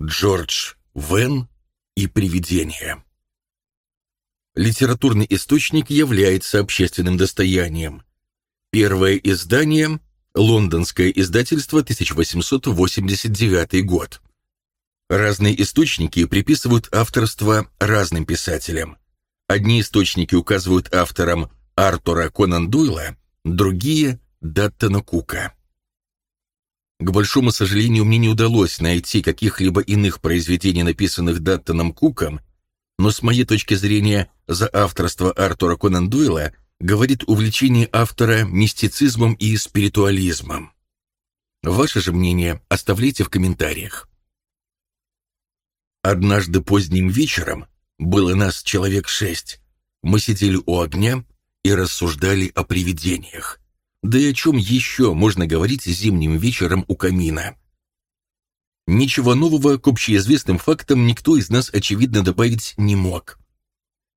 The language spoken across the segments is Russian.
Джордж Вен и привидения. Литературный источник является общественным достоянием. Первое издание – лондонское издательство, 1889 год. Разные источники приписывают авторство разным писателям. Одни источники указывают авторам Артура Конан Дойла, другие – Даттона Кука. К большому сожалению, мне не удалось найти каких-либо иных произведений, написанных Даттоном Куком, но с моей точки зрения за авторство Артура Конан Дойла говорит увлечение автора мистицизмом и спиритуализмом. Ваше же мнение оставляйте в комментариях. Однажды поздним вечером, было нас человек шесть, мы сидели у огня и рассуждали о привидениях. Да и о чем еще можно говорить зимним вечером у камина? Ничего нового к общеизвестным фактам никто из нас, очевидно, добавить не мог.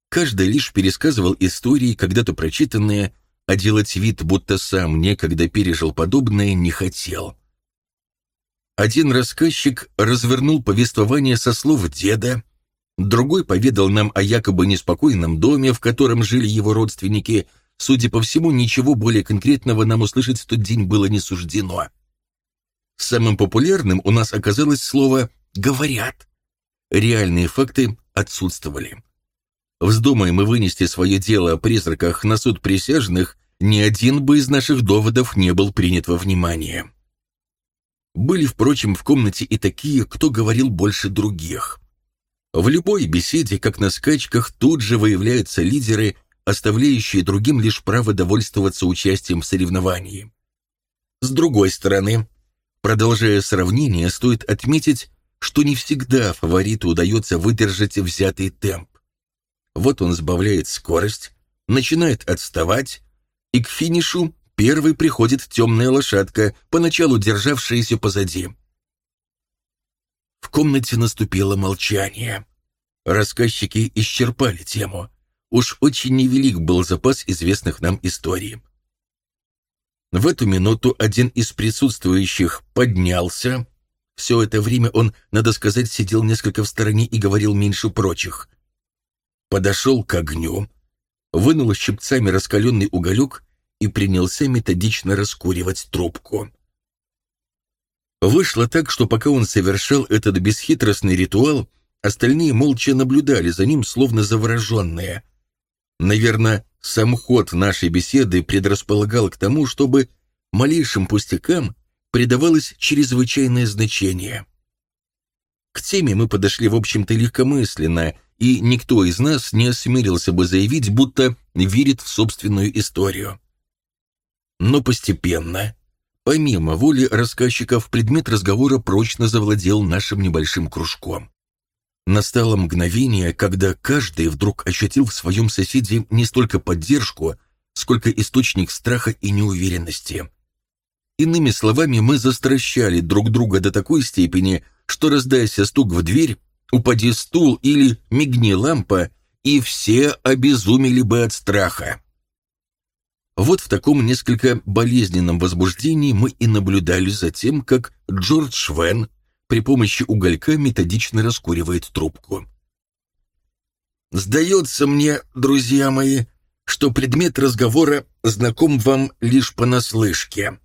Каждый лишь пересказывал истории, когда-то прочитанные, а делать вид, будто сам некогда пережил подобное, не хотел. Один рассказчик развернул повествование со слов деда, другой поведал нам о якобы неспокойном доме, в котором жили его родственники – Судя по всему, ничего более конкретного нам услышать в тот день было не суждено. Самым популярным у нас оказалось слово «говорят». Реальные факты отсутствовали. Вздумаем мы вынести свое дело о призраках на суд присяжных, ни один бы из наших доводов не был принят во внимание. Были, впрочем, в комнате и такие, кто говорил больше других. В любой беседе, как на скачках, тут же выявляются лидеры – оставляющие другим лишь право довольствоваться участием в соревновании. С другой стороны, продолжая сравнение, стоит отметить, что не всегда фавориту удается выдержать взятый темп. Вот он сбавляет скорость, начинает отставать, и к финишу первой приходит темная лошадка, поначалу державшаяся позади. В комнате наступило молчание. Рассказчики исчерпали тему. Уж очень невелик был запас известных нам историй. В эту минуту один из присутствующих поднялся. Все это время он, надо сказать, сидел несколько в стороне и говорил меньше прочих. Подошел к огню, вынул щипцами раскаленный уголек и принялся методично раскуривать трубку. Вышло так, что пока он совершал этот бесхитростный ритуал, остальные молча наблюдали за ним, словно завороженные — Наверное, сам ход нашей беседы предрасполагал к тому, чтобы малейшим пустякам придавалось чрезвычайное значение. К теме мы подошли, в общем-то, легкомысленно, и никто из нас не осмелился бы заявить, будто верит в собственную историю. Но постепенно, помимо воли рассказчиков, предмет разговора прочно завладел нашим небольшим кружком. Настало мгновение, когда каждый вдруг ощутил в своем соседе не столько поддержку, сколько источник страха и неуверенности. Иными словами, мы застращали друг друга до такой степени, что, раздаясь стук в дверь, упади стул или мигни лампа, и все обезумели бы от страха. Вот в таком несколько болезненном возбуждении мы и наблюдали за тем, как Джордж Вен при помощи уголька методично раскуривает трубку. «Сдается мне, друзья мои, что предмет разговора знаком вам лишь понаслышке»,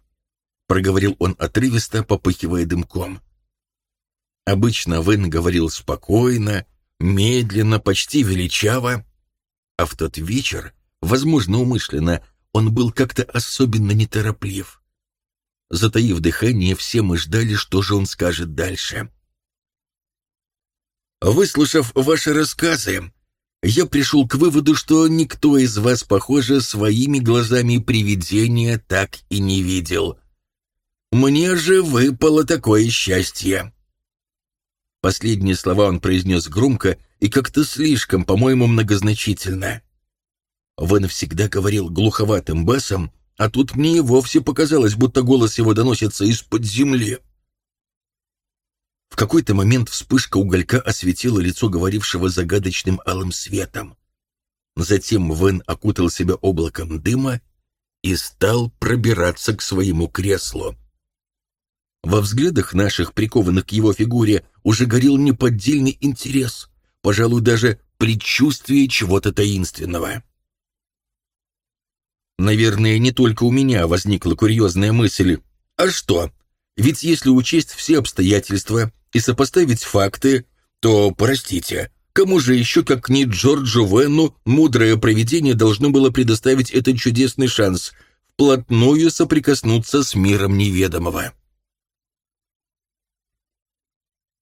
проговорил он отрывисто, попыхивая дымком. Обычно Вен говорил спокойно, медленно, почти величаво, а в тот вечер, возможно, умышленно, он был как-то особенно нетороплив. Затаив дыхание, все мы ждали, что же он скажет дальше. Выслушав ваши рассказы, я пришел к выводу, что никто из вас, похоже, своими глазами привидения так и не видел. Мне же выпало такое счастье. Последние слова он произнес громко и как-то слишком, по-моему, многозначительно. Вен всегда говорил глуховатым басом, а тут мне и вовсе показалось, будто голос его доносится из-под земли. В какой-то момент вспышка уголька осветила лицо говорившего загадочным алым светом. Затем Вен окутал себя облаком дыма и стал пробираться к своему креслу. Во взглядах наших, прикованных к его фигуре, уже горел неподдельный интерес, пожалуй, даже предчувствие чего-то таинственного. Наверное, не только у меня возникла курьезная мысль. А что? Ведь если учесть все обстоятельства и сопоставить факты, то, простите, кому же еще, как не Джорджу Венну, мудрое провидение должно было предоставить этот чудесный шанс вплотную соприкоснуться с миром неведомого?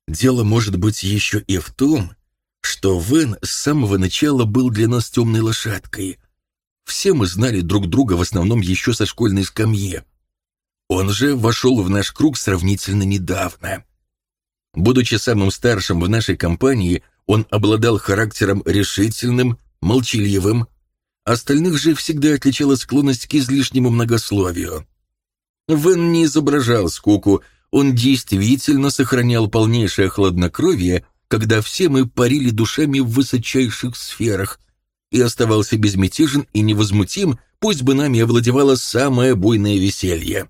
Дело может быть еще и в том, что Вен с самого начала был для нас темной лошадкой. Все мы знали друг друга в основном еще со школьной скамьи. Он же вошел в наш круг сравнительно недавно. Будучи самым старшим в нашей компании, он обладал характером решительным, молчаливым. Остальных же всегда отличала склонность к излишнему многословию. Вен не изображал скуку, он действительно сохранял полнейшее хладнокровие когда все мы парили душами в высочайших сферах, и оставался безмятежен и невозмутим, пусть бы нами овладевало самое буйное веселье.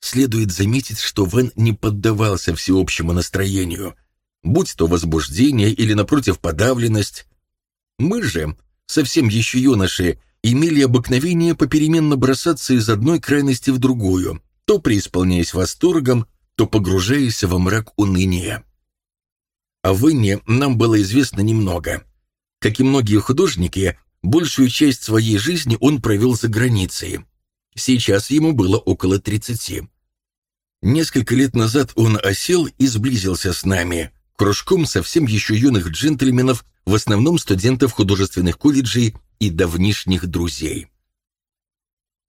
Следует заметить, что Вен не поддавался всеобщему настроению, будь то возбуждение или, напротив, подавленность. Мы же, совсем еще юноши, имели обыкновение попеременно бросаться из одной крайности в другую, то преисполняясь восторгом, то погружаясь во мрак уныния. О Венне нам было известно немного. Как и многие художники, большую часть своей жизни он провел за границей. Сейчас ему было около 30. Несколько лет назад он осел и сблизился с нами, кружком совсем еще юных джентльменов, в основном студентов художественных колледжей и давнишних друзей.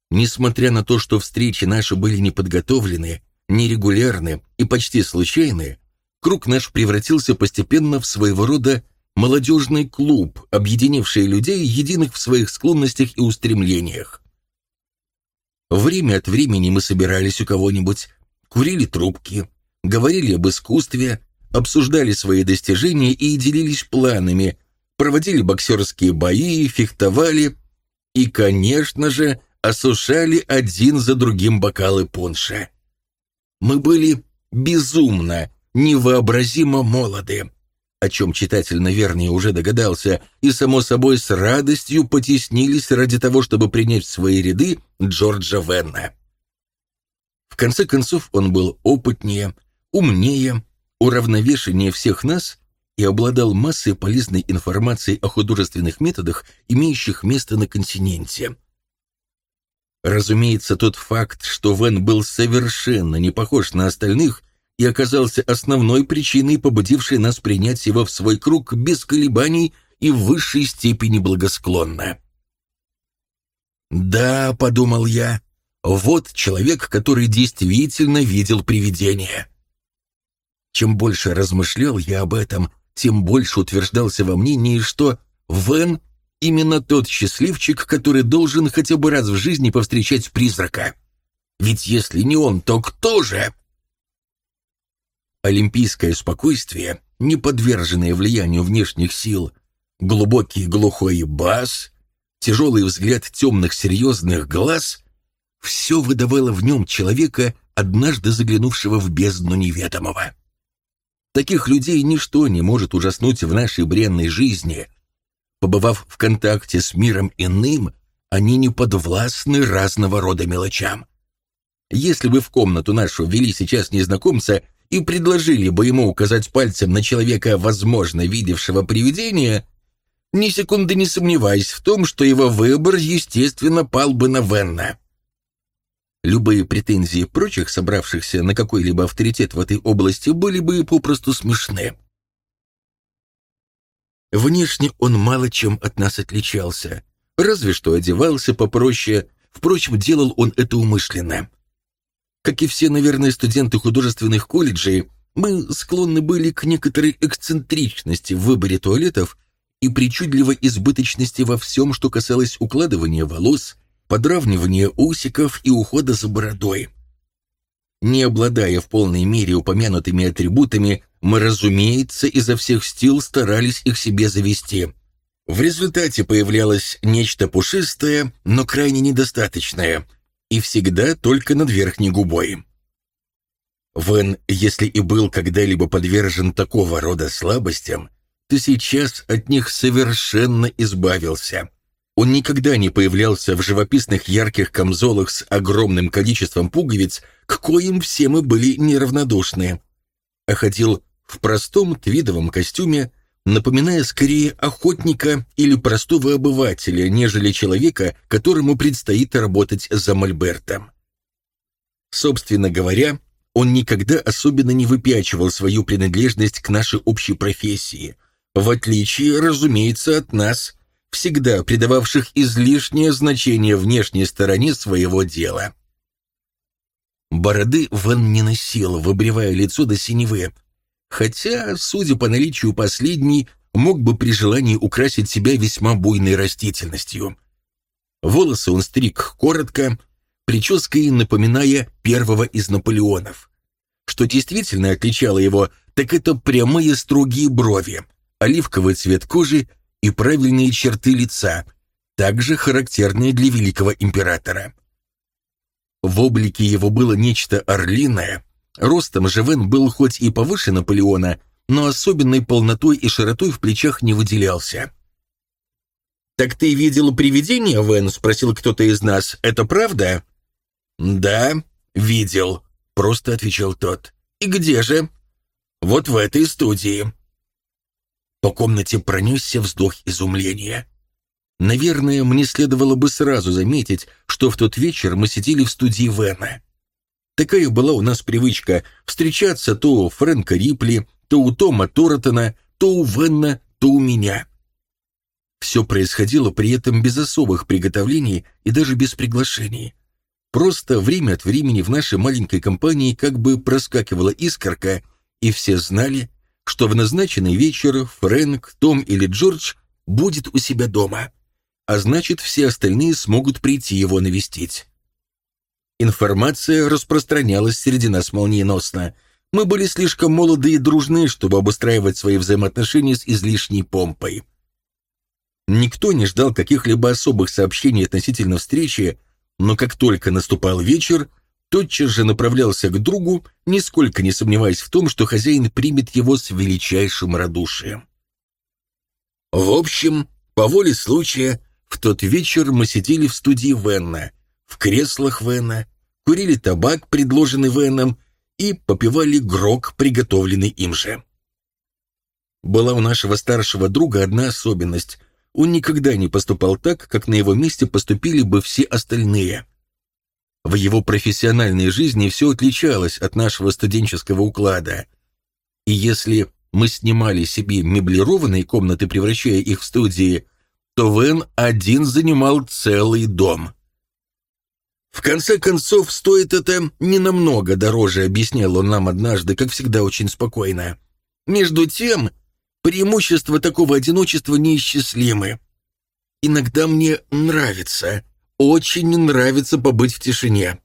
Несмотря на то, что встречи наши были неподготовлены, нерегулярны и почти случайны, круг наш превратился постепенно в своего рода молодежный клуб, объединивший людей, единых в своих склонностях и устремлениях. Время от времени мы собирались у кого-нибудь, курили трубки, говорили об искусстве, обсуждали свои достижения и делились планами, проводили боксерские бои, фехтовали и, конечно же, осушали один за другим бокалы пунша. Мы были безумно, невообразимо молоды, о чем читатель, наверное, уже догадался, и, само собой, с радостью потеснились ради того, чтобы принять в свои ряды Джорджа Венна. В конце концов, он был опытнее, умнее, уравновешеннее всех нас и обладал массой полезной информации о художественных методах, имеющих место на континенте. Разумеется, тот факт, что Вен был совершенно не похож на остальных – и оказался основной причиной, побудившей нас принять его в свой круг без колебаний и в высшей степени благосклонно. «Да», — подумал я, — «вот человек, который действительно видел привидение». Чем больше размышлял я об этом, тем больше утверждался во мнении, что Вен — именно тот счастливчик, который должен хотя бы раз в жизни повстречать призрака. Ведь если не он, то кто же? Олимпийское спокойствие, не подверженное влиянию внешних сил, глубокий глухой бас, тяжелый взгляд темных серьезных глаз — все выдавало в нем человека, однажды заглянувшего в бездну неведомого. Таких людей ничто не может ужаснуть в нашей бренной жизни. Побывав в контакте с миром иным, они не подвластны разного рода мелочам. Если бы в комнату нашу ввели сейчас незнакомца, и предложили бы ему указать пальцем на человека, возможно, видевшего привидение, ни секунды не сомневаясь в том, что его выбор, естественно, пал бы на Венна. Любые претензии прочих, собравшихся на какой-либо авторитет в этой области, были бы попросту смешны. Внешне он мало чем от нас отличался, разве что одевался попроще, впрочем, делал он это умышленно. Как и все, наверное, студенты художественных колледжей, мы склонны были к некоторой эксцентричности в выборе туалетов и причудливой избыточности во всем, что касалось укладывания волос, подравнивания усиков и ухода за бородой. Не обладая в полной мере упомянутыми атрибутами, мы, разумеется, изо всех сил старались их себе завести. В результате появлялось нечто пушистое, но крайне недостаточное — и всегда только над верхней губой. Вен, если и был когда-либо подвержен такого рода слабостям, то сейчас от них совершенно избавился. Он никогда не появлялся в живописных ярких камзолах с огромным количеством пуговиц, к коим все мы были неравнодушны, а ходил в простом твидовом костюме, напоминая скорее охотника или простого обывателя, нежели человека, которому предстоит работать за Мольбертом. Собственно говоря, он никогда особенно не выпячивал свою принадлежность к нашей общей профессии, в отличие, разумеется, от нас, всегда придававших излишнее значение внешней стороне своего дела. Бороды Ван не носил, выбривая лицо до синевы, хотя, судя по наличию последней, мог бы при желании украсить себя весьма буйной растительностью. Волосы он стриг коротко, прической напоминая первого из Наполеонов. Что действительно отличало его, так это прямые строгие брови, оливковый цвет кожи и правильные черты лица, также характерные для великого императора. В облике его было нечто орлиное, Ростом Живен был хоть и повыше Наполеона, но особенной полнотой и широтой в плечах не выделялся. «Так ты видел привидение, Вен?» — спросил кто-то из нас. «Это правда?» «Да, видел», — просто отвечал тот. «И где же?» «Вот в этой студии». По комнате пронесся вздох изумления. Наверное, мне следовало бы сразу заметить, что в тот вечер мы сидели в студии Вена. Такая была у нас привычка встречаться то у Фрэнка Рипли, то у Тома Торотона, то у Венна, то у меня. Все происходило при этом без особых приготовлений и даже без приглашений. Просто время от времени в нашей маленькой компании как бы проскакивала искорка, и все знали, что в назначенный вечер Фрэнк, Том или Джордж будет у себя дома, а значит, все остальные смогут прийти его навестить. Информация распространялась среди нас молниеносно. Мы были слишком молоды и дружны, чтобы обустраивать свои взаимоотношения с излишней помпой. Никто не ждал каких-либо особых сообщений относительно встречи, но как только наступал вечер, тотчас же направлялся к другу, нисколько не сомневаясь в том, что хозяин примет его с величайшим радушием. В общем, по воле случая, в тот вечер мы сидели в студии Венна, в креслах Венна, курили табак, предложенный Веном, и попивали грог, приготовленный им же. Была у нашего старшего друга одна особенность. Он никогда не поступал так, как на его месте поступили бы все остальные. В его профессиональной жизни все отличалось от нашего студенческого уклада. И если мы снимали себе меблированные комнаты, превращая их в студии, то Вен один занимал целый дом. В конце концов, стоит это не намного дороже, объяснял он нам однажды, как всегда очень спокойно. Между тем, преимущества такого одиночества неисчислимы. Иногда мне нравится, очень нравится побыть в тишине.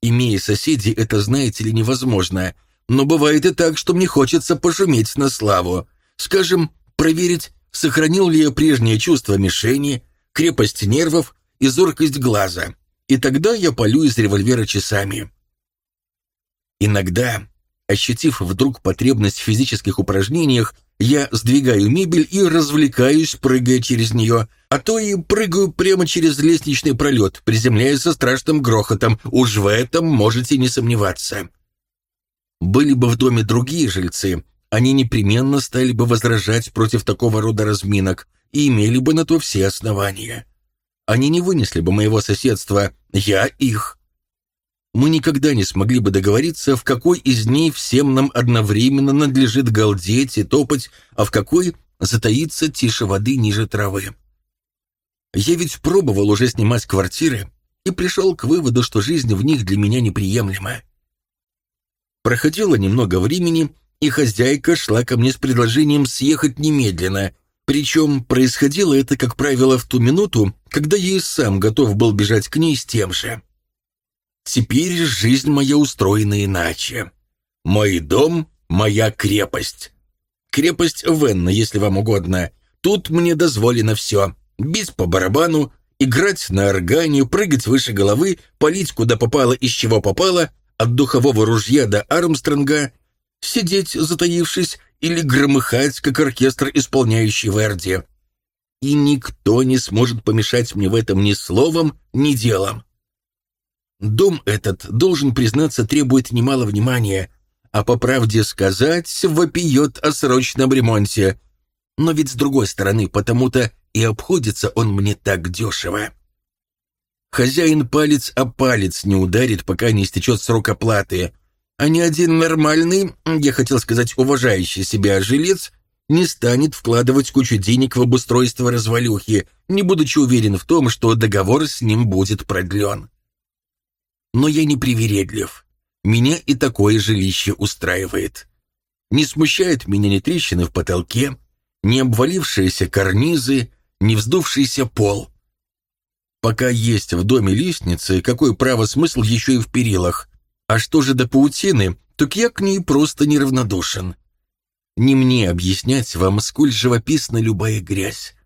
Имея соседей, это, знаете ли, невозможно. Но бывает и так, что мне хочется пошуметь на славу. Скажем, проверить, сохранил ли я прежнее чувство мишени, крепость нервов и зоркость глаза и тогда я полю из револьвера часами. Иногда, ощутив вдруг потребность в физических упражнениях, я сдвигаю мебель и развлекаюсь, прыгая через нее, а то и прыгаю прямо через лестничный пролет, приземляясь со страшным грохотом. Уж в этом можете не сомневаться. Были бы в доме другие жильцы, они непременно стали бы возражать против такого рода разминок и имели бы на то все основания. Они не вынесли бы моего соседства, я их. Мы никогда не смогли бы договориться, в какой из дней всем нам одновременно надлежит галдеть и топать, а в какой затаиться тише воды ниже травы. Я ведь пробовал уже снимать квартиры и пришел к выводу, что жизнь в них для меня неприемлема. Проходило немного времени, и хозяйка шла ко мне с предложением съехать немедленно, причем происходило это, как правило, в ту минуту, когда я и сам готов был бежать к ней с тем же. Теперь жизнь моя устроена иначе. Мой дом — моя крепость. Крепость Венна, если вам угодно. Тут мне дозволено все. Бить по барабану, играть на органе, прыгать выше головы, палить куда попало, из чего попало, от духового ружья до Армстронга, сидеть затаившись или громыхать, как оркестр, исполняющий Верди. И никто не сможет помешать мне в этом ни словом, ни делом. Дом этот, должен признаться, требует немало внимания, а по правде сказать, вопиет о срочном ремонте. Но ведь с другой стороны, потому-то и обходится он мне так дешево. Хозяин палец о палец не ударит, пока не истечет срок оплаты, а ни один нормальный, я хотел сказать, уважающий себя жилец, не станет вкладывать кучу денег в обустройство развалюхи, не будучи уверен в том, что договор с ним будет продлен. Но я не привередлив. Меня и такое жилище устраивает. Не смущает меня ни трещины в потолке, ни обвалившиеся карнизы, ни вздувшийся пол. Пока есть в доме лестницы, какой право смысл еще и в перилах? А что же до паутины, так я к ней просто неравнодушен. Не мне объяснять вам, сколь живописна любая грязь.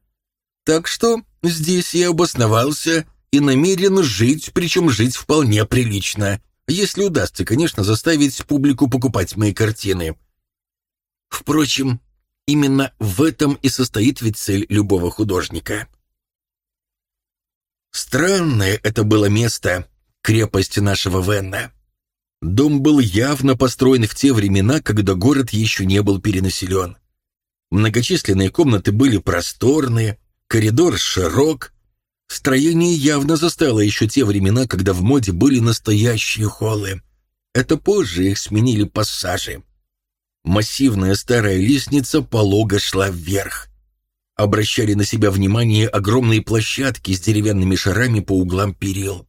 Так что здесь я обосновался и намерен жить, причем жить вполне прилично, если удастся, конечно, заставить публику покупать мои картины. Впрочем, именно в этом и состоит ведь цель любого художника. Странное это было место, крепость нашего Венна. Дом был явно построен в те времена, когда город еще не был перенаселен. Многочисленные комнаты были просторные, коридор широк. Строение явно застало еще те времена, когда в моде были настоящие холлы. Это позже их сменили пассажи. Массивная старая лестница полого шла вверх обращали на себя внимание огромные площадки с деревянными шарами по углам перил.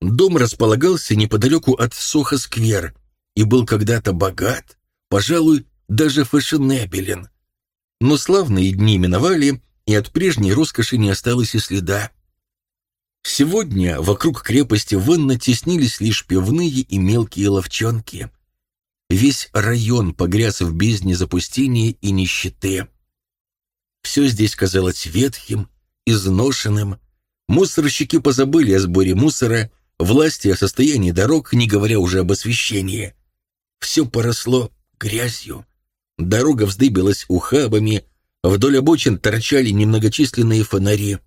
Дом располагался неподалеку от Сохо-сквер и был когда-то богат, пожалуй, даже фешенебелен. Но славные дни миновали, и от прежней роскоши не осталось и следа. Сегодня вокруг крепости Венна теснились лишь пивные и мелкие ловчонки. Весь район погряз в бездне запустения и нищеты. Все здесь казалось ветхим, изношенным. Мусорщики позабыли о сборе мусора, власти о состоянии дорог, не говоря уже об освещении. Все поросло грязью. Дорога вздыбилась ухабами, вдоль обочин торчали немногочисленные фонари.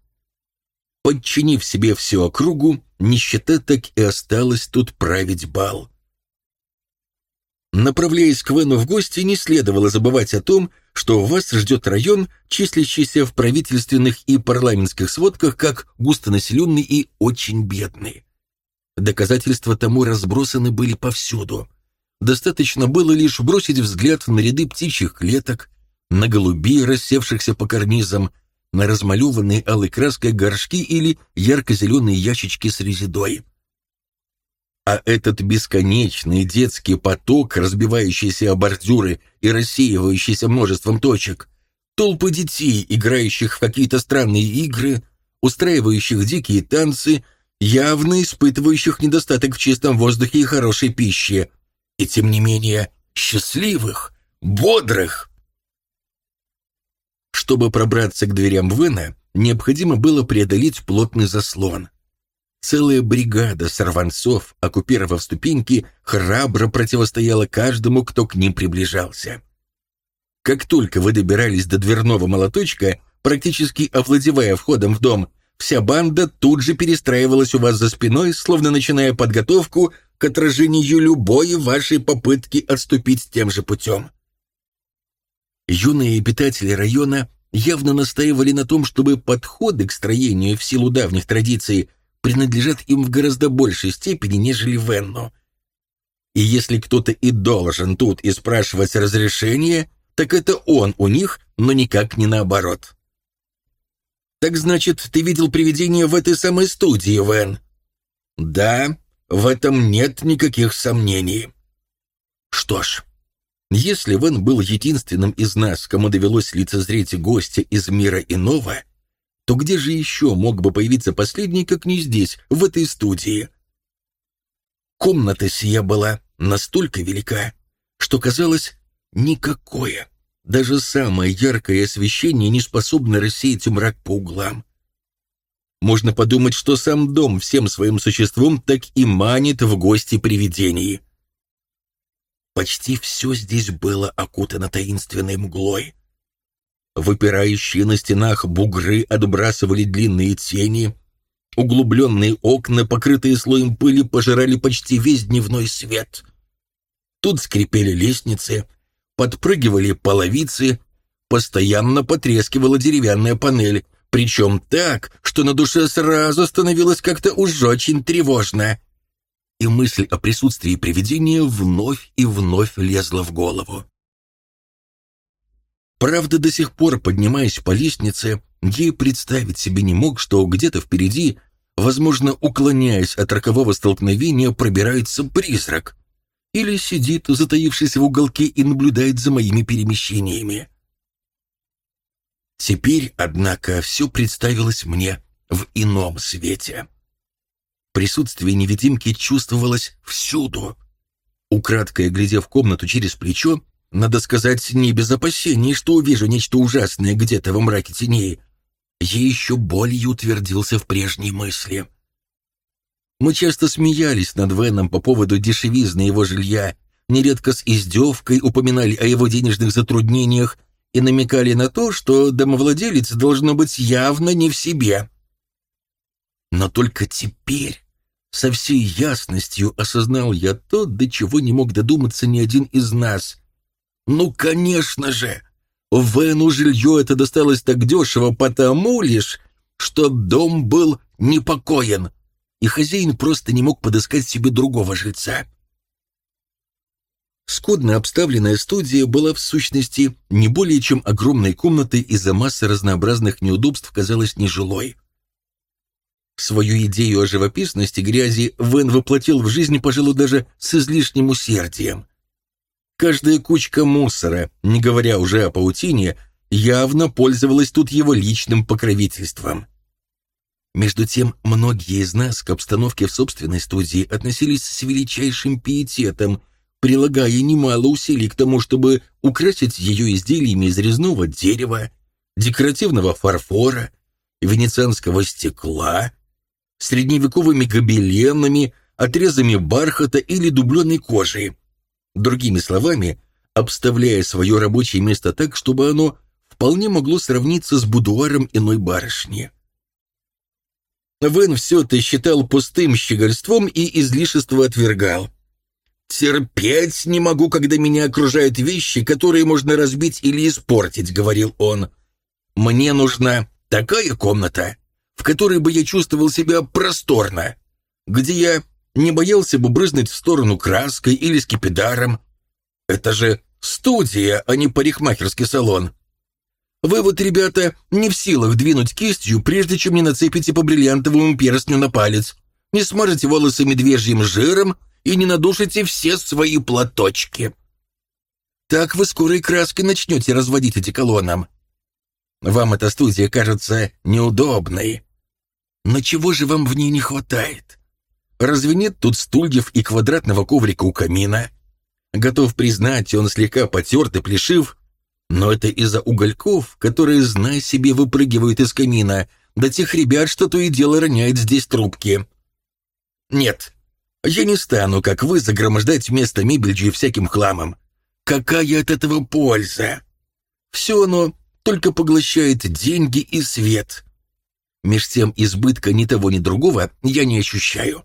Подчинив себе всю округу, нищета так и осталась тут править бал. Направляясь к Вену в гости, не следовало забывать о том, что вас ждет район, числящийся в правительственных и парламентских сводках как густонаселенный и очень бедный. Доказательства тому разбросаны были повсюду. Достаточно было лишь бросить взгляд на ряды птичьих клеток, на голубей, рассевшихся по карнизам, на размалеванные алой краской горшки или ярко-зеленые ящички с резидой. А этот бесконечный детский поток, разбивающийся о бордюры и рассеивающийся множеством точек, толпы детей, играющих в какие-то странные игры, устраивающих дикие танцы, явно испытывающих недостаток в чистом воздухе и хорошей пище, и тем не менее счастливых, бодрых. Чтобы пробраться к дверям Вена, необходимо было преодолеть плотный заслон. Целая бригада сорванцов, оккупировав ступеньки, храбро противостояла каждому, кто к ним приближался. Как только вы добирались до дверного молоточка, практически овладевая входом в дом, вся банда тут же перестраивалась у вас за спиной, словно начиная подготовку к отражению любой вашей попытки отступить тем же путем. Юные обитатели района явно настаивали на том, чтобы подходы к строению в силу давних традиций – принадлежат им в гораздо большей степени, нежели Венну. И если кто-то и должен тут и спрашивать разрешение, так это он у них, но никак не наоборот. «Так значит, ты видел привидение в этой самой студии, Вен?» «Да, в этом нет никаких сомнений». «Что ж, если Вен был единственным из нас, кому довелось лицезреть гостя из мира иного, то где же еще мог бы появиться последний, как не здесь, в этой студии? Комната сия была настолько велика, что казалось никакое, даже самое яркое освещение не способно рассеять мрак по углам. Можно подумать, что сам дом всем своим существом так и манит в гости привидений. Почти все здесь было окутано таинственной мглой. Выпирающие на стенах бугры отбрасывали длинные тени, углубленные окна, покрытые слоем пыли, пожирали почти весь дневной свет. Тут скрипели лестницы, подпрыгивали половицы, постоянно потрескивала деревянная панель, причем так, что на душе сразу становилось как-то уж очень тревожно. И мысль о присутствии привидения вновь и вновь лезла в голову. Правда, до сих пор, поднимаясь по лестнице, ей представить себе не мог, что где-то впереди, возможно, уклоняясь от рокового столкновения, пробирается призрак. Или сидит, затаившись в уголке, и наблюдает за моими перемещениями. Теперь, однако, все представилось мне в ином свете. Присутствие невидимки чувствовалось всюду. Украдкой глядя в комнату через плечо, надо сказать, не без опасений, что увижу нечто ужасное где-то во мраке теней, я еще более утвердился в прежней мысли. Мы часто смеялись над Веном по поводу дешевизны его жилья, нередко с издевкой упоминали о его денежных затруднениях и намекали на то, что домовладелец должно быть явно не в себе. Но только теперь со всей ясностью осознал я то, до чего не мог додуматься ни один из нас. Ну, конечно же, Вену жилье это досталось так дешево потому лишь, что дом был непокоен, и хозяин просто не мог подыскать себе другого жильца. Скудно обставленная студия была в сущности не более чем огромной комнатой из-за массы разнообразных неудобств казалась нежилой. Свою идею о живописности грязи Вен воплотил в жизнь, пожалуй, даже с излишним усердием. Каждая кучка мусора, не говоря уже о паутине, явно пользовалась тут его личным покровительством. Между тем, многие из нас к обстановке в собственной студии относились с величайшим пиететом – прилагая немало усилий к тому, чтобы украсить ее изделиями из резного дерева, декоративного фарфора, венецианского стекла, средневековыми гобеленами, отрезами бархата или дубленой кожи. Другими словами, обставляя свое рабочее место так, чтобы оно вполне могло сравниться с будуаром иной барышни. Вен все это считал пустым щегольством и излишество отвергал. «Терпеть не могу, когда меня окружают вещи, которые можно разбить или испортить», — говорил он. «Мне нужна такая комната, в которой бы я чувствовал себя просторно, где я не боялся бы брызнуть в сторону краской или скипидаром. Это же студия, а не парикмахерский салон. Вы вот, ребята, не в силах двинуть кистью, прежде чем не нацепите по бриллиантовому перстню на палец, не смажете волосы медвежьим жиром и не надушите все свои платочки. Так вы скорой краской начнете разводить эти колоннам. Вам эта студия кажется неудобной. Но чего же вам в ней не хватает? Разве нет тут стульев и квадратного коврика у камина? Готов признать, он слегка потерт и плешив, но это из-за угольков, которые, зная себе, выпрыгивают из камина, до тех ребят, что то и дело роняют здесь трубки. Нет, я не стану, как вы, загромождать место мебелью и всяким хламом. Какая от этого польза? Все оно только поглощает деньги и свет. Меж тем избытка ни того, ни другого я не ощущаю.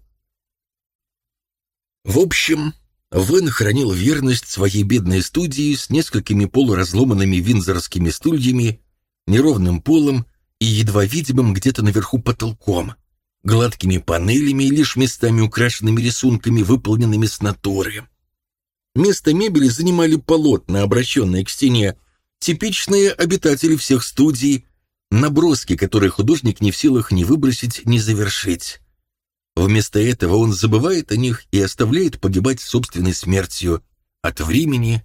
В общем, Вен хранил верность своей бедной студии с несколькими полуразломанными винзорскими стульями, неровным полом и едва видимым где-то наверху потолком — гладкими панелями и лишь местами украшенными рисунками, выполненными с натуры. Место мебели занимали полотна, обращенные к стене, типичные обитатели всех студий, наброски, которые художник не в силах ни выбросить, ни завершить. Вместо этого он забывает о них и оставляет погибать собственной смертью от времени,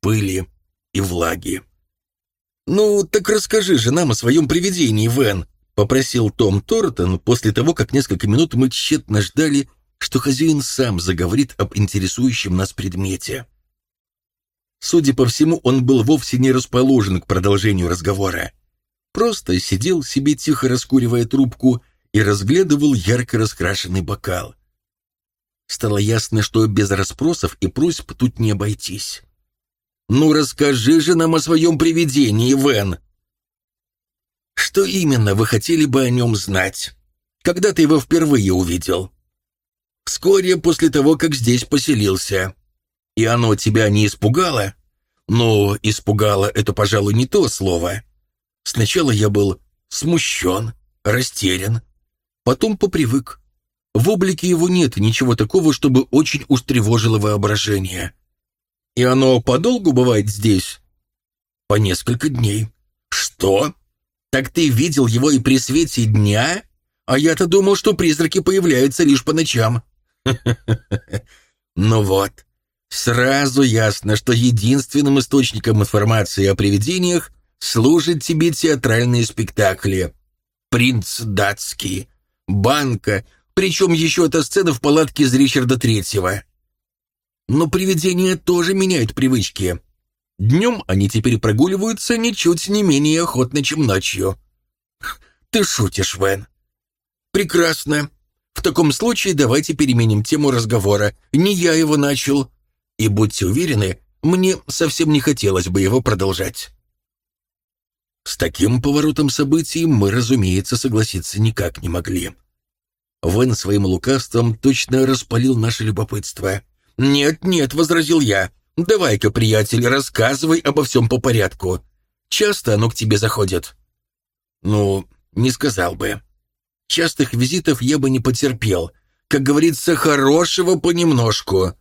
пыли и влаги. «Ну, так расскажи же нам о своем привидении, Вен», Попросил Том Тортон после того, как несколько минут мы тщетно ждали, что хозяин сам заговорит об интересующем нас предмете. Судя по всему, он был вовсе не расположен к продолжению разговора. Просто сидел себе тихо раскуривая трубку и разглядывал ярко раскрашенный бокал. Стало ясно, что без расспросов и просьб тут не обойтись. «Ну, расскажи же нам о своем привидении, Вен!» «Что именно вы хотели бы о нем знать? Когда ты его впервые увидел?» «Вскоре после того, как здесь поселился. И оно тебя не испугало?» «Ну, испугало — это, пожалуй, не то слово. Сначала я был смущен, растерян, потом попривык. В облике его нет ничего такого, чтобы очень уж воображение. И оно подолгу бывает здесь? По несколько дней. Что? Так ты видел его и при свете дня? А я-то думал, что призраки появляются лишь по ночам. Ну вот, сразу ясно, что единственным источником информации о привидениях служат тебе театральные спектакли. «Принц датский», «Банка», причем еще эта сцена в палатке из Ричарда Третьего. Но привидения тоже меняют привычки. Днем они теперь прогуливаются ничуть не менее охотно, чем ночью. Ты шутишь, Вен. Прекрасно. В таком случае давайте переменим тему разговора. Не я его начал. И будьте уверены, мне совсем не хотелось бы его продолжать. С таким поворотом событий мы, разумеется, согласиться никак не могли. Вен своим лукавством точно распалил наше любопытство. «Нет, нет», — возразил я. «Давай-ка, приятель, рассказывай обо всем по порядку. Часто оно к тебе заходит?» «Ну, не сказал бы. Частых визитов я бы не потерпел. Как говорится, хорошего понемножку.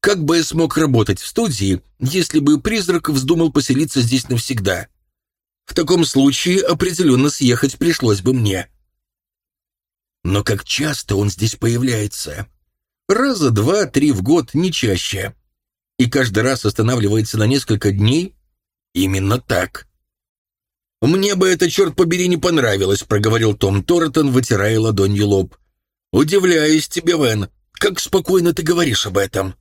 Как бы я смог работать в студии, если бы призрак вздумал поселиться здесь навсегда? В таком случае определенно съехать пришлось бы мне». Но как часто он здесь появляется? Раза два-три в год, не чаще. И каждый раз останавливается на несколько дней? Именно так. «Мне бы это, черт побери, не понравилось», — проговорил Том Торрентон, вытирая ладонью лоб. «Удивляюсь тебе, Вен, как спокойно ты говоришь об этом.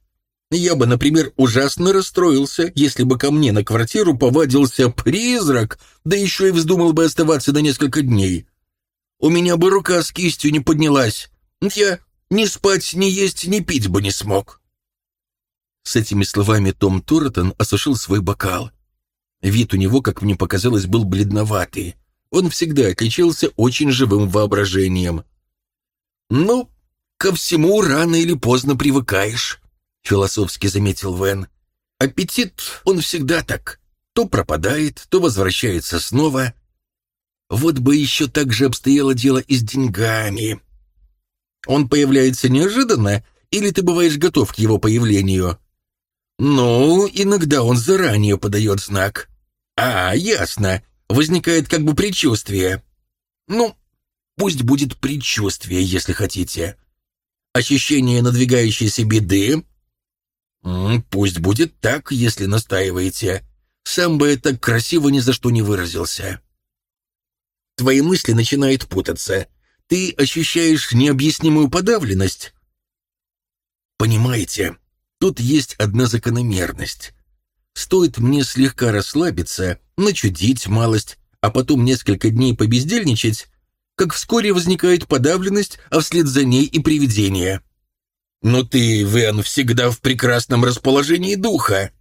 Я бы, например, ужасно расстроился, если бы ко мне на квартиру повадился призрак, да еще и вздумал бы оставаться на несколько дней. У меня бы рука с кистью не поднялась. Я ни спать, ни есть, ни пить бы не смог». С этими словами Том Торрентон осушил свой бокал. Вид у него, как мне показалось, был бледноватый. Он всегда отличался очень живым воображением. «Ну, ко всему рано или поздно привыкаешь», — философски заметил Вен. «Аппетит, он всегда так. То пропадает, то возвращается снова. Вот бы еще так же обстояло дело и с деньгами. Он появляется неожиданно, или ты бываешь готов к его появлению? Ну, иногда он заранее подает знак. А, ясно. Возникает как бы предчувствие. Ну, пусть будет предчувствие, если хотите. Ощущение надвигающейся беды? Пусть будет так, если настаиваете. Сам бы так красиво ни за что не выразился. Твои мысли начинают путаться. Ты ощущаешь необъяснимую подавленность. Понимаете, тут есть одна закономерность. Стоит мне слегка расслабиться, начудить малость, а потом несколько дней побездельничать, как вскоре возникает подавленность, а вслед за ней и привидение. Но ты, Вен, всегда в прекрасном расположении духа.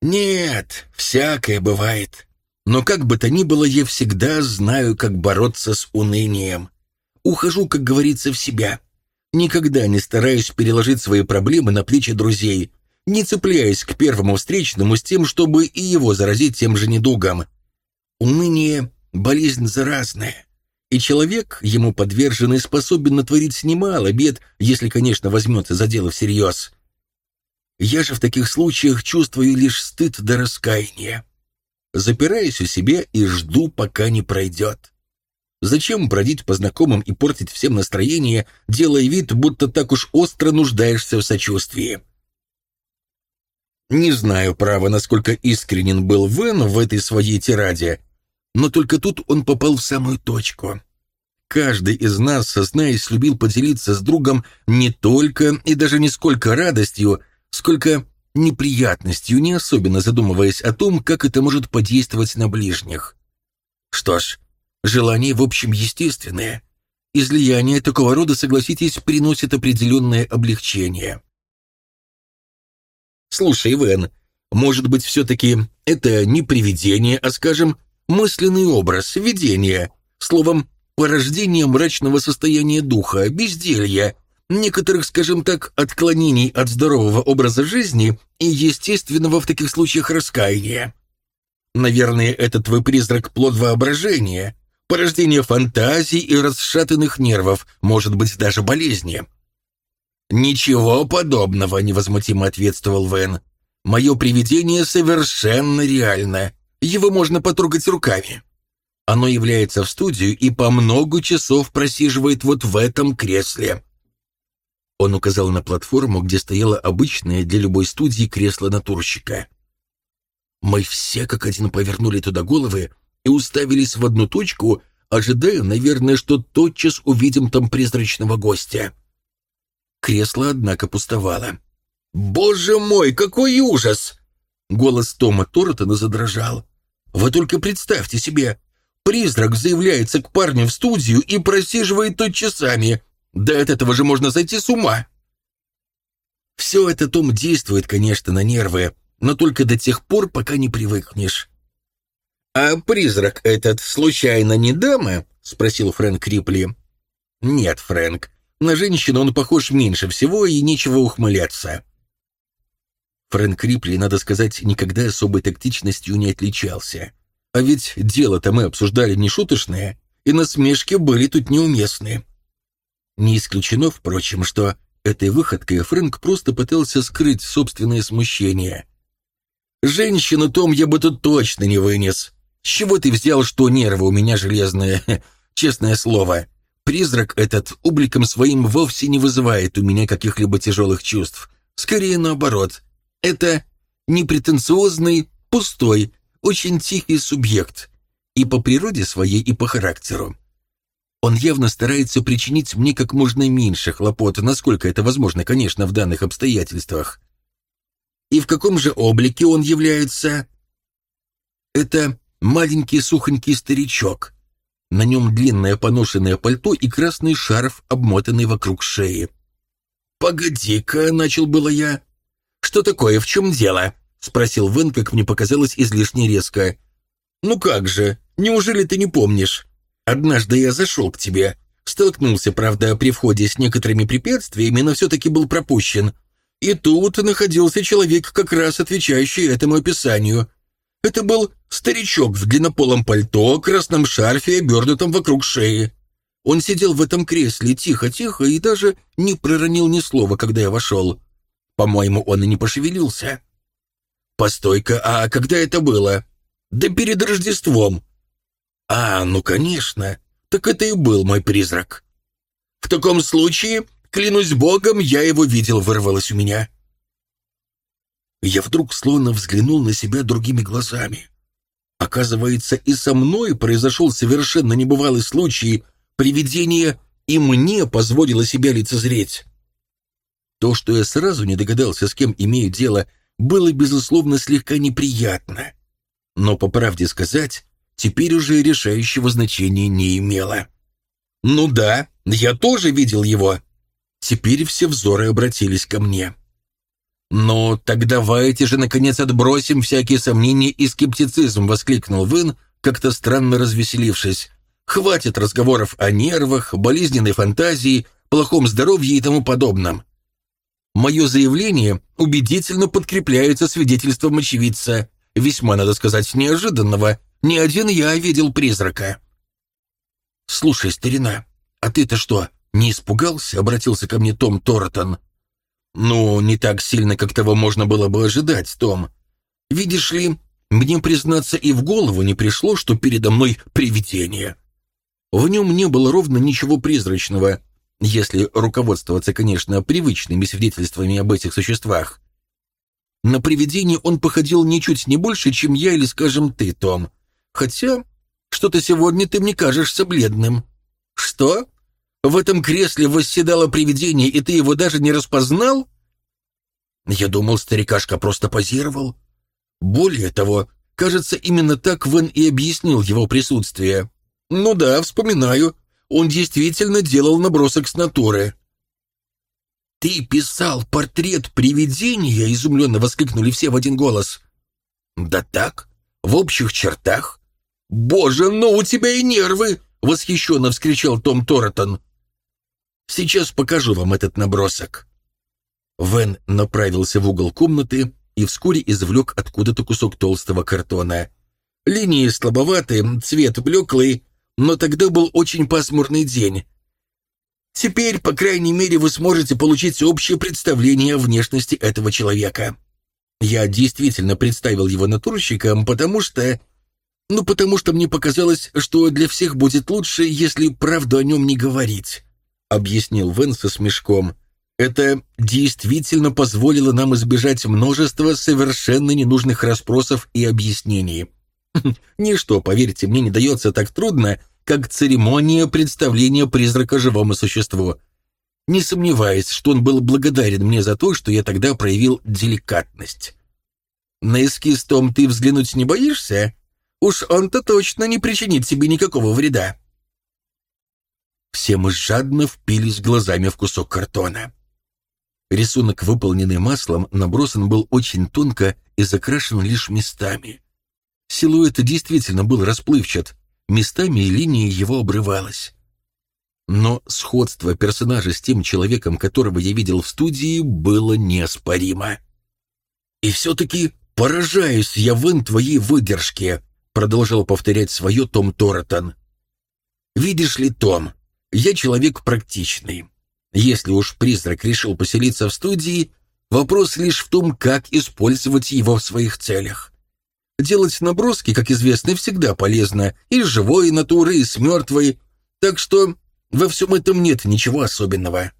Нет, всякое бывает. Но как бы то ни было, я всегда знаю, как бороться с унынием. Ухожу, как говорится, в себя. Никогда не стараюсь переложить свои проблемы на плечи друзей, не цепляясь к первому встречному с тем, чтобы и его заразить тем же недугом. Уныние — болезнь заразная, и человек, ему подверженный, способен натворить немало бед, если, конечно, возьмется за дело всерьез. Я же в таких случаях чувствую лишь стыд до раскаяния. Запираюсь у себя и жду, пока не пройдет. Зачем бродить по знакомым и портить всем настроение, делая вид, будто так уж остро нуждаешься в сочувствии? Не знаю, право, насколько искренен был Вен в этой своей тираде, но только тут он попал в самую точку. Каждый из нас, сознаясь, любил поделиться с другом не только и даже не сколько радостью, сколько неприятностью, не особенно задумываясь о том, как это может подействовать на ближних. Что ж, желания в общем естественные. Излияние такого рода, согласитесь, приносит определенное облегчение. Слушай, Вен, может быть, все-таки это не привидение, а, скажем, мысленный образ, видение, словом, порождение мрачного состояния духа, безделья, некоторых, скажем так, отклонений от здорового образа жизни и естественного в таких случаях раскаяния. Наверное, это твой призрак плод воображения, порождение фантазий и расшатанных нервов, может быть, даже болезни. «Ничего подобного», — невозмутимо ответствовал Вен. «Мое привидение совершенно реально. Его можно потрогать руками. Оно является в студию и по много часов просиживает вот в этом кресле». Он указал на платформу, где стояло обычное для любой студии кресло натурщика. Мы все как один повернули туда головы и уставились в одну точку, ожидая, наверное, что тотчас увидим там призрачного гостя. Кресло, однако, пустовало. «Боже мой, какой ужас!» Голос Тома Торотона задрожал. «Вы только представьте себе, призрак заявляется к парню в студию и просиживает тут часами. Да от этого же можно зайти с ума!» Все это, Том, действует, конечно, на нервы, но только до тех пор, пока не привыкнешь. «А призрак этот, случайно, не дама?» — спросил Фрэнк Рипли. «Нет, Фрэнк, на женщину он похож меньше всего, и нечего ухмыляться». Фрэнк Рипли, надо сказать, никогда особой тактичностью не отличался. А ведь дело-то мы обсуждали не шуточное, и насмешки были тут неуместны. Не исключено, впрочем, что этой выходкой Фрэнк просто пытался скрыть собственное смущение. «Женщину, Том, я бы тут точно не вынес. С чего ты взял, что нервы у меня железные? Честное слово, призрак этот обликом своим вовсе не вызывает у меня каких-либо тяжелых чувств. Скорее наоборот. Это непретенциозный, пустой, очень тихий субъект. И по природе своей, и по характеру. Он явно старается причинить мне как можно меньше хлопот, насколько это возможно, конечно, в данных обстоятельствах. И в каком же облике он является? Это маленький сухонький старичок. На нем длинное поношенное пальто и красный шарф, обмотанный вокруг шеи. «Погоди-ка», — начал было я. «Что такое, в чем дело?» — спросил Вен, как мне показалось, излишне резко. «Ну как же, неужели ты не помнишь? Однажды я зашел к тебе. Столкнулся, правда, при входе с некоторыми препятствиями, но все-таки был пропущен. И тут находился человек, как раз отвечающий этому описанию. Это был старичок в длиннополом пальто, красном шарфе, обернутом вокруг шеи. Он сидел в этом кресле тихо-тихо и даже не проронил ни слова, когда я вошел. По-моему, он и не пошевелился. «Постой-ка, а когда это было?» «Да перед Рождеством». «А, ну, конечно. Так это и был мой призрак». «В таком случае, клянусь богом, я его видел», — вырвалось у меня. Я вдруг словно взглянул на себя другими глазами. Оказывается, и со мной произошел совершенно небывалый случай. Привидение и мне позволило себя лицезреть. То, что я сразу не догадался, с кем имею дело, было, безусловно, слегка неприятно. Но, по правде сказать, теперь уже решающего значения не имело. «Ну да, я тоже видел его». Теперь все взоры обратились ко мне. «Ну, так давайте же, наконец, отбросим всякие сомнения и скептицизм», — воскликнул Вин, как-то странно развеселившись. «Хватит разговоров о нервах, болезненной фантазии, плохом здоровье и тому подобном. Мое заявление убедительно подкрепляется свидетельством очевидца, весьма, надо сказать, неожиданного. Ни один я видел призрака». «Слушай, старина, а ты-то что, не испугался?» — обратился ко мне Том Тортон. «Ну, не так сильно, как того можно было бы ожидать, Том. Видишь ли, мне, признаться, и в голову не пришло, что передо мной привидение. В нем не было ровно ничего призрачного, если руководствоваться, конечно, привычными свидетельствами об этих существах. На привидение он походил ничуть не больше, чем я или, скажем, ты, Том. Хотя, что-то сегодня ты мне кажешься бледным. Что? В этом кресле восседало привидение, и ты его даже не распознал? Я думал, старикашка просто позировал. Более того, кажется, именно так Вен и объяснил его присутствие. Ну да, вспоминаю. Он действительно делал набросок с натуры». «Ты писал портрет привидения?» — изумленно воскликнули все в один голос. «Да так, в общих чертах». «Боже, ну у тебя и нервы!» — восхищенно вскричал Том Торретон. «Сейчас покажу вам этот набросок». Вен направился в угол комнаты и вскоре извлек откуда-то кусок толстого картона. Линии слабоватые, цвет блеклый, но тогда был очень пасмурный день. Теперь, по крайней мере, вы сможете получить общее представление о внешности этого человека. Я действительно представил его натурщиком, потому что... Ну, потому что мне показалось, что для всех будет лучше, если правду о нем не говорить», — объяснил Вен со смешком. «Это действительно позволило нам избежать множества совершенно ненужных расспросов и объяснений. Ничто, поверьте мне, не дается так трудно, как церемония представления призрака живому существу. Не сомневаюсь, что он был благодарен мне за то, что я тогда проявил деликатность. На эскиз Том ты взглянуть не боишься? Уж он-то точно не причинит себе никакого вреда. Все мы жадно впились глазами в кусок картона. Рисунок, выполненный маслом, набросан был очень тонко и закрашен лишь местами. Силуэт действительно был расплывчат, местами и линия его обрывалась. Но сходство персонажа с тем человеком, которого я видел в студии, было неоспоримо. «И все-таки поражаюсь я в твоей выдержке», продолжал повторять свое Том Торретон. «Видишь ли, Том, я человек практичный. Если уж призрак решил поселиться в студии, вопрос лишь в том, как использовать его в своих целях. Делать наброски, как известно, всегда полезно, и с живой натуры, и с мертвой, так что во всем этом нет ничего особенного.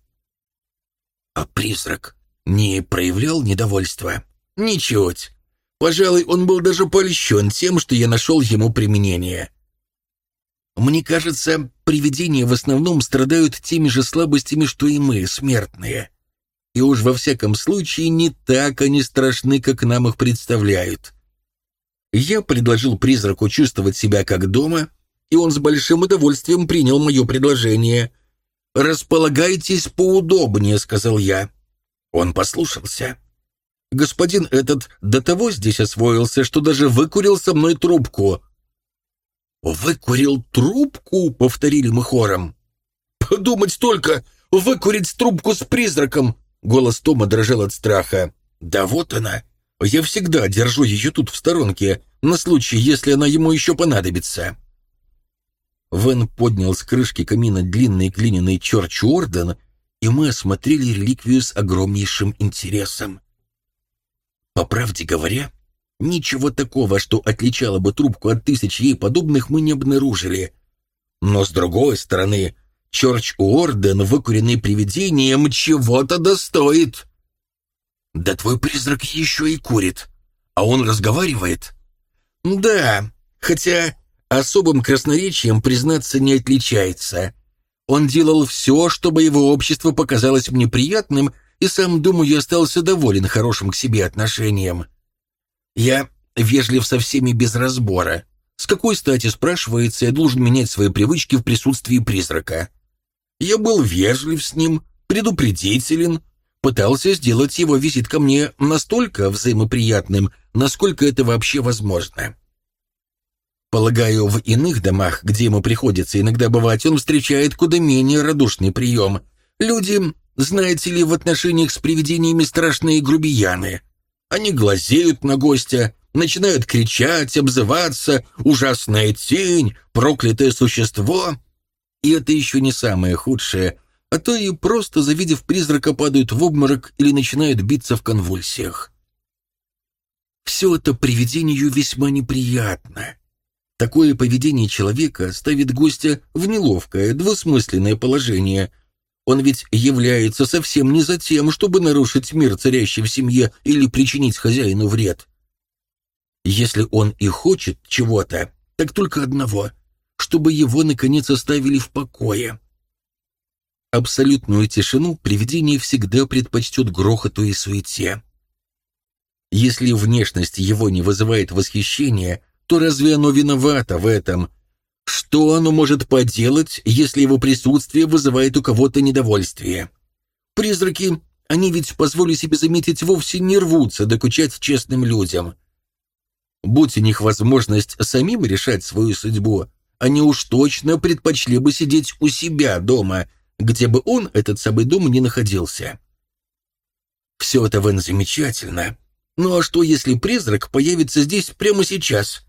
А призрак не проявлял недовольства? Ничуть. Пожалуй, он был даже польщен тем, что я нашел ему применение. Мне кажется, привидения в основном страдают теми же слабостями, что и мы, смертные. И уж во всяком случае не так они страшны, как нам их представляют. Я предложил призраку чувствовать себя как дома, и он с большим удовольствием принял мое предложение. «Располагайтесь поудобнее», — сказал я. Он послушался. Господин этот до того здесь освоился, что даже выкурил со мной трубку. «Выкурил трубку?» — повторили мы хором. «Подумать только! Выкурить трубку с призраком!» Голос Тома дрожал от страха. «Да вот она! Я всегда держу ее тут в сторонке, на случай, если она ему еще понадобится». Вен поднял с крышки камина длинный глиняный Чорч Уорден, и мы осмотрели реликвию с огромнейшим интересом. По правде говоря, ничего такого, что отличало бы трубку от тысяч ей подобных, мы не обнаружили. Но, с другой стороны, Чорч Уорден, выкуренный привидением, чего-то достоит. Да твой призрак еще и курит. А он разговаривает? Да, хотя особым красноречием, признаться, не отличается. Он делал все, чтобы его общество показалось мне приятным, и сам, думаю, остался доволен хорошим к себе отношением. Я вежлив со всеми без разбора. С какой стати, спрашивается, я должен менять свои привычки в присутствии призрака? Я был вежлив с ним, предупредителен, пытался сделать его визит ко мне настолько взаимоприятным, насколько это вообще возможно. Полагаю, в иных домах, где ему приходится иногда бывать, он встречает куда менее радушный прием. Люди, знаете ли, в отношениях с привидениями страшные грубияны. Они глазеют на гостя, начинают кричать, обзываться, ужасная тень, проклятое существо. И это еще не самое худшее — а то и просто, завидев призрака, падают в обморок или начинают биться в конвульсиях. Все это привидению весьма неприятно. Такое поведение человека ставит гостя в неловкое, двусмысленное положение. Он ведь является совсем не за тем, чтобы нарушить мир, царящий в семье, или причинить хозяину вред. Если он и хочет чего-то, так только одного — чтобы его, наконец, оставили в покое. Абсолютную тишину привидение всегда предпочтет грохоту и суете. Если внешность его не вызывает восхищения, то разве оно виновато в этом? Что оно может поделать, если его присутствие вызывает у кого-то недовольствие? Призраки, они ведь, позволю себе заметить, вовсе не рвутся докучать честным людям. Будь у них возможность самим решать свою судьбу, они уж точно предпочли бы сидеть у себя дома, где бы он, этот самый дом, не находился. Все это, Вен, замечательно. Ну а что, если призрак появится здесь прямо сейчас?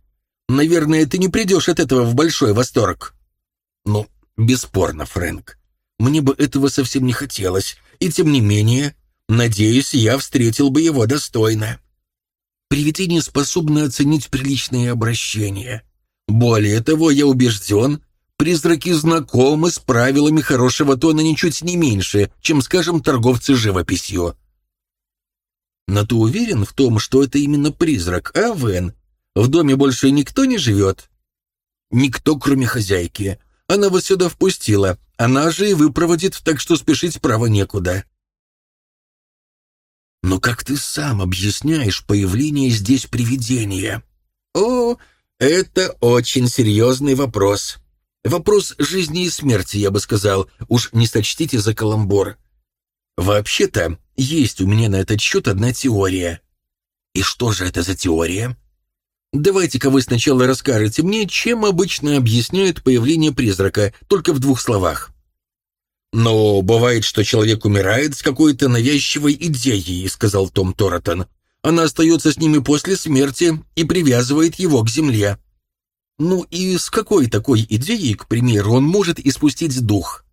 Наверное, ты не придешь от этого в большой восторг. Ну, бесспорно, Фрэнк. Мне бы этого совсем не хотелось, и тем не менее, надеюсь, я встретил бы его достойно. Привидение способно оценить приличные обращения. Более того, я убежден, призраки знакомы с правилами хорошего тона ничуть не меньше, чем, скажем, торговцы живописью. Но ты уверен в том, что это именно призрак, а, Вен? В доме больше никто не живет?» «Никто, кроме хозяйки. Она вас сюда впустила. Она же и выпроводит, так что спешить право некуда». «Но как ты сам объясняешь появление здесь привидения?» «О, это очень серьезный вопрос. Вопрос жизни и смерти, я бы сказал. Уж не сочтите за каламбур. Вообще-то, есть у меня на этот счет одна теория». «И что же это за теория?» Давайте-ка вы сначала расскажете мне, чем обычно объясняют появление призрака, только в двух словах. «Но бывает, что человек умирает с какой-то навязчивой идеей», — сказал Том Торатон. «Она остается с ними после смерти и привязывает его к земле». Ну и с какой такой идеей, к примеру, он может испустить дух?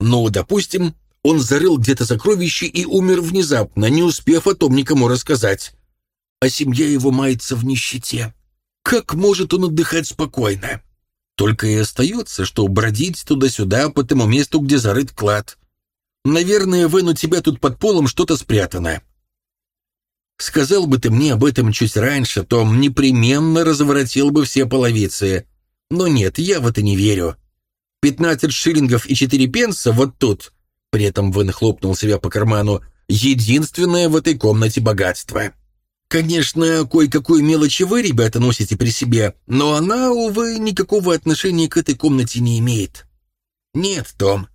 Ну, допустим, он зарыл где-то сокровище и умер внезапно, не успев о том никому рассказать а семья его мается в нищете. Как может он отдыхать спокойно? Только и остается, что бродить туда-сюда по тому месту, где зарыт клад. Наверное, Вен, у тебя тут под полом что-то спрятано. Сказал бы ты мне об этом чуть раньше, то непременно разворотил бы все половицы. Но нет, я в это не верю. Пятнадцать шиллингов и четыре пенса вот тут, при этом Вен хлопнул себя по карману, единственное в этой комнате богатство. Конечно, кое-какую мелочь вы, ребята, носите при себе, но она, увы, никакого отношения к этой комнате не имеет. Нет, Том,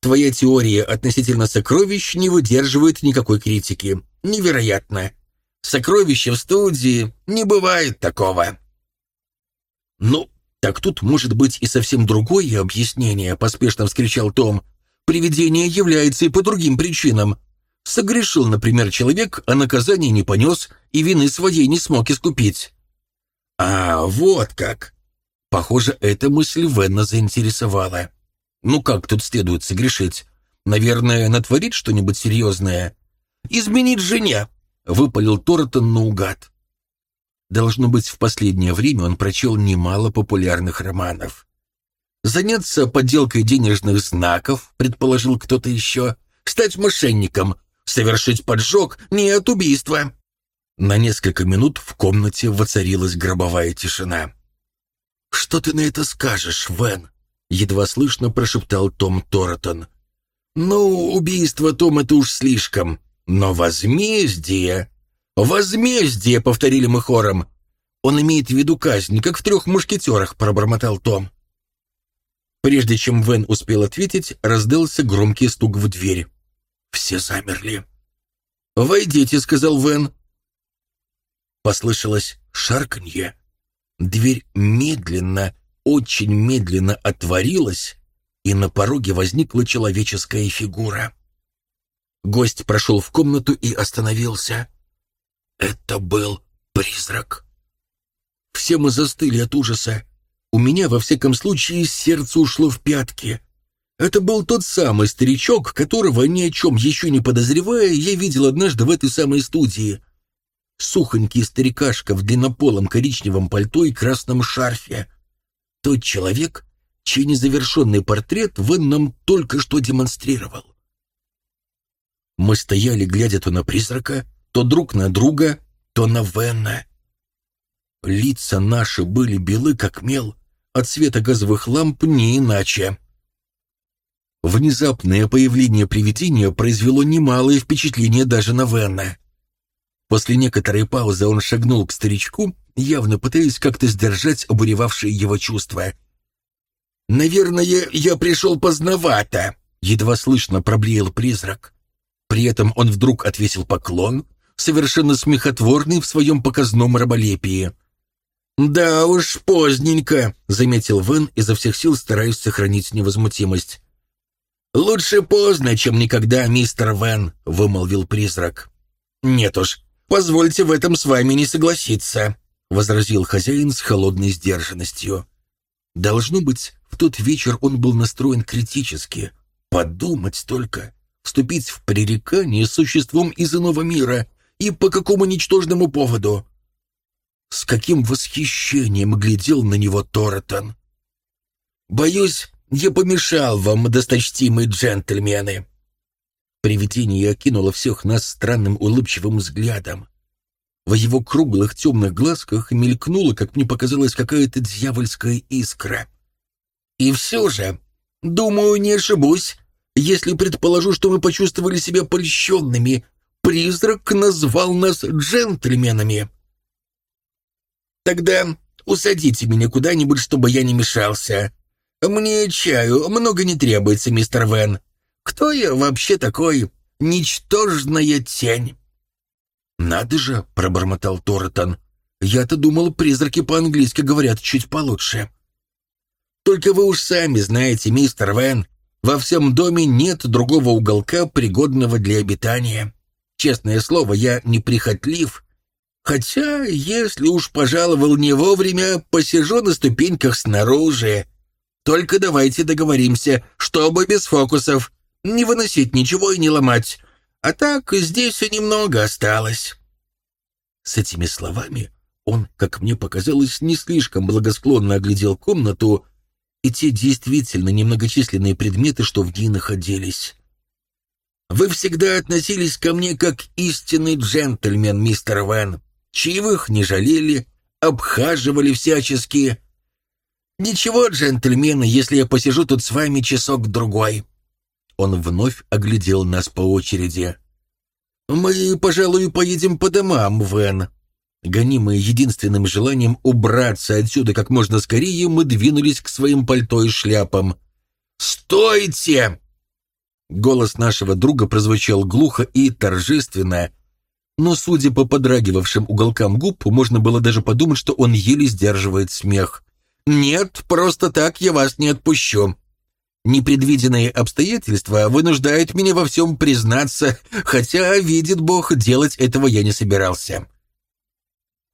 твоя теория относительно сокровищ не выдерживает никакой критики. Невероятно. Сокровища в студии, не бывает такого. Ну, так тут может быть и совсем другое объяснение, поспешно вскричал Том. Привидение является и по другим причинам, Согрешил, например, человек, а наказание не понес и вины своей не смог искупить. А, вот как. Похоже, эта мысль Венна заинтересовала. Ну как тут следует согрешить? Наверное, натворить что-нибудь серьезное? Изменить жене, выпалил Тортон наугад. Должно быть, в последнее время он прочел немало популярных романов. Заняться подделкой денежных знаков, предположил кто-то еще, стать мошенником, Совершить поджог — нет убийства». На несколько минут в комнате воцарилась гробовая тишина. «Что ты на это скажешь, Вен?» — едва слышно прошептал Том Торатон. «Ну, убийство, Том, это уж слишком. Но возмездие...» «Возмездие!» — повторили мы хором. «Он имеет в виду казнь, как в трех мушкетерах», — пробормотал Том. Прежде чем Вен успел ответить, раздался громкий стук в дверь. Все замерли. «Войдите», — сказал Вен. Послышалось шарканье. Дверь медленно, очень медленно отворилась, и на пороге возникла человеческая фигура. Гость прошел в комнату и остановился. Это был призрак. Все мы застыли от ужаса. У меня, во всяком случае, сердце ушло в пятки. Это был тот самый старичок, которого, ни о чем еще не подозревая, я видел однажды в этой самой студии. Сухонький старикашка в длиннополом коричневом пальто и красном шарфе. Тот человек, чей незавершенный портрет Вен нам только что демонстрировал. Мы стояли, глядя то на призрака, то друг на друга, то на Венна. Лица наши были белы, как мел, от света газовых ламп не иначе. Внезапное появление привидения произвело немалое впечатление даже на Венна. После некоторой паузы он шагнул к старичку, явно пытаясь как-то сдержать обуревавшие его чувства. «Наверное, я пришел поздновато», — едва слышно проблеял призрак. При этом он вдруг отвесил поклон, совершенно смехотворный в своем показном раболепии. «Да уж, поздненько», — заметил Вен, изо всех сил стараясь сохранить невозмутимость. «Лучше поздно, чем никогда, мистер Вен», — вымолвил призрак. «Нет уж, позвольте в этом с вами не согласиться», — возразил хозяин с холодной сдержанностью. Должно быть, в тот вечер он был настроен критически. Подумать только, вступить в пререкание с существом из иного мира и по какому ничтожному поводу. С каким восхищением глядел на него Торатон. «Боюсь, я помешал вам, досточтимые джентльмены». Привидение окинуло всех нас странным улыбчивым взглядом. В его круглых темных глазках мелькнула, как мне показалось, какая-то дьявольская искра. «И все же, думаю, не ошибусь, если предположу, что мы почувствовали себя польщенными. Призрак назвал нас джентльменами». «Тогда усадите меня куда-нибудь, чтобы я не мешался. Мне чаю много не требуется, мистер Вен. Кто я вообще такой? Ничтожная тень». «Надо же», — пробормотал Торатон. «Я-то думал, призраки по-английски говорят чуть получше». «Только вы уж сами знаете, мистер Вен, во всем доме нет другого уголка, пригодного для обитания. Честное слово, я неприхотлив, Хотя, если уж пожаловал не вовремя, посижу на ступеньках снаружи. Только давайте договоримся, чтобы без фокусов. Не выносить ничего и не ломать. А так здесь и немного осталось». С этими словами он, как мне показалось, не слишком благосклонно оглядел комнату и те действительно немногочисленные предметы, что в ней находились. «Вы всегда относились ко мне как истинный джентльмен, мистер Вен», Чаевых не жалели, обхаживали всячески. «Ничего, джентльмены, если я посижу тут с вами часок-другой». Он вновь оглядел нас по очереди. «Мы, пожалуй, поедем по домам, Вен». Гонимые единственным желанием убраться отсюда как можно скорее, мы двинулись к своим пальто и шляпам. «Стойте!» Голос нашего друга прозвучал глухо и торжественно, но, судя по подрагивавшим уголкам губ, можно было даже подумать, что он еле сдерживает смех. «Нет, просто так я вас не отпущу. Непредвиденные обстоятельства вынуждают меня во всем признаться, хотя, видит Бог, делать этого я не собирался.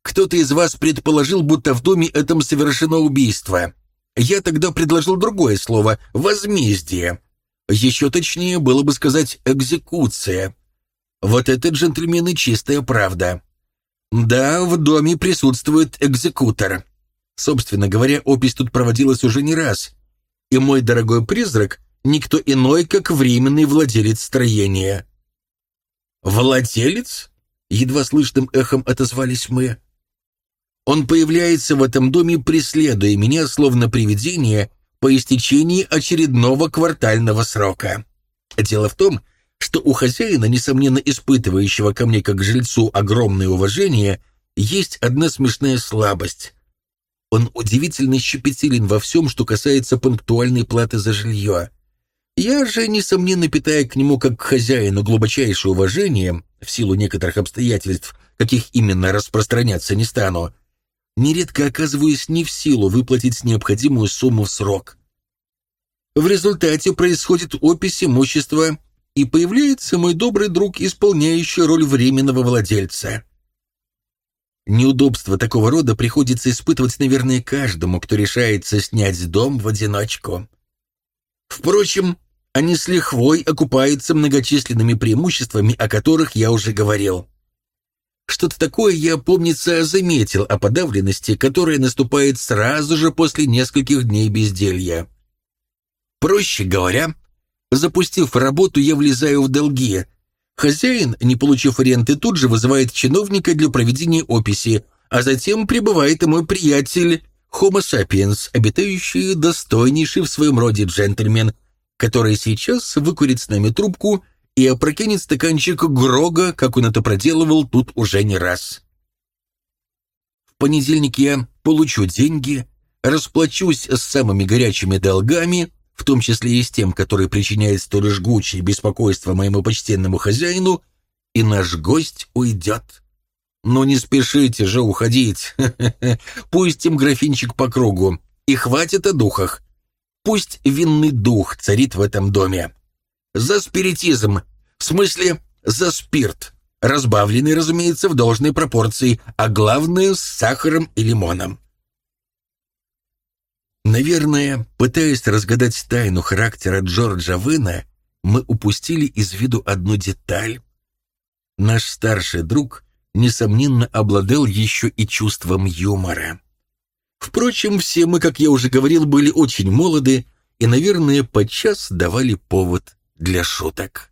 Кто-то из вас предположил, будто в доме этом совершено убийство. Я тогда предложил другое слово — возмездие. Еще точнее было бы сказать «экзекуция». Вот это, джентльмены, чистая правда. Да, в доме присутствует экзекутор. Собственно говоря, опись тут проводилась уже не раз. И мой дорогой призрак — никто иной, как временный владелец строения. «Владелец?» — едва слышным эхом отозвались мы. Он появляется в этом доме, преследуя меня, словно привидение, по истечении очередного квартального срока. Дело в том, что у хозяина, несомненно испытывающего ко мне как жильцу огромное уважение, есть одна смешная слабость. Он удивительно щепетилен во всем, что касается пунктуальной платы за жилье. Я же, несомненно, питая к нему как к хозяину глубочайшее уважение, в силу некоторых обстоятельств, каких именно распространяться не стану, нередко оказываюсь не в силу выплатить необходимую сумму в срок. В результате происходит опись имущества и появляется мой добрый друг, исполняющий роль временного владельца. Неудобства такого рода приходится испытывать, наверное, каждому, кто решается снять дом в одиночку. Впрочем, они с лихвой окупаются многочисленными преимуществами, о которых я уже говорил. Что-то такое я, помнится, заметил о подавленности, которая наступает сразу же после нескольких дней безделья. Проще говоря, Запустив работу, я влезаю в долги. Хозяин, не получив ренты, тут же вызывает чиновника для проведения описи, а затем прибывает и мой приятель Homo sapiens, обитающий достойнейший в своем роде джентльмен, который сейчас выкурит с нами трубку и опрокинет стаканчик Грога, как он это проделывал тут уже не раз. В понедельник я получу деньги, расплачусь с самыми горячими долгами, в том числе и с тем, который причиняет столь жгучее беспокойство моему почтенному хозяину, и наш гость уйдет. Но не спешите же уходить. Пустим графинчик по кругу. И хватит о духах. Пусть винный дух царит в этом доме. За спиритизм. В смысле, за спирт. Разбавленный, разумеется, в должной пропорции, а главное, с сахаром и лимоном. Наверное, пытаясь разгадать тайну характера Джорджа Вына, мы упустили из виду одну деталь. Наш старший друг, несомненно, обладал еще и чувством юмора. Впрочем, все мы, как я уже говорил, были очень молоды и, наверное, подчас давали повод для шуток.